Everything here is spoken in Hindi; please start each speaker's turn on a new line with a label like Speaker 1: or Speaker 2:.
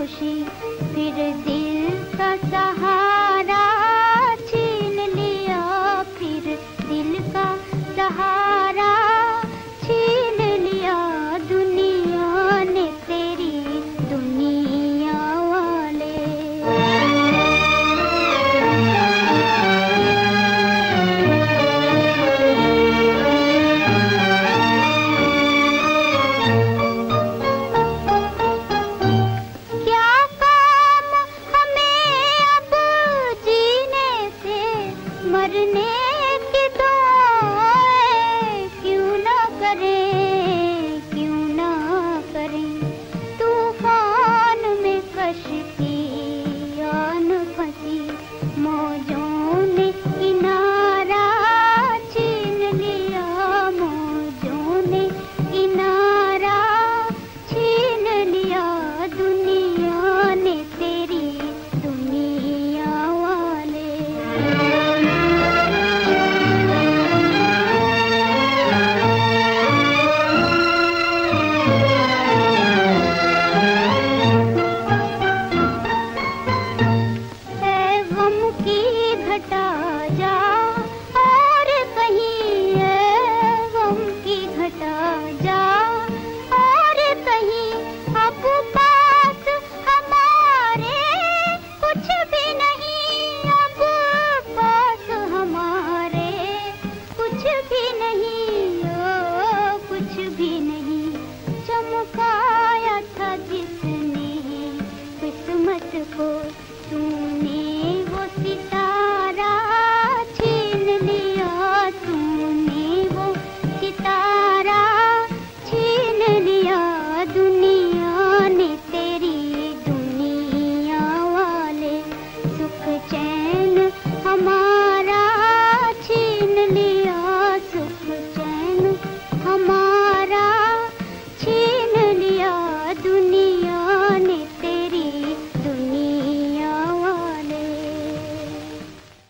Speaker 1: खुशी फिर दिल का सहारा। झुकाया था अच्छा जिसने किस्मत को तू